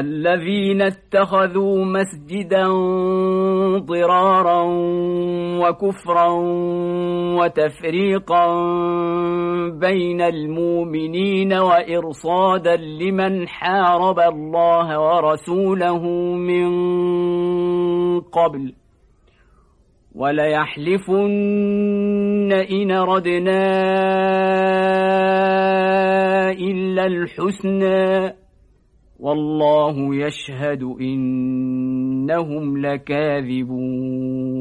الذين اتخذوا مسجدا ضرارا وكفرا وتفريقا بين المؤمنين وإرصادا لمن حارب الله ورسوله من قبل. وليحلفن إن ردنا إلا الحسنى. والله يشهد إنهم لكاذبون.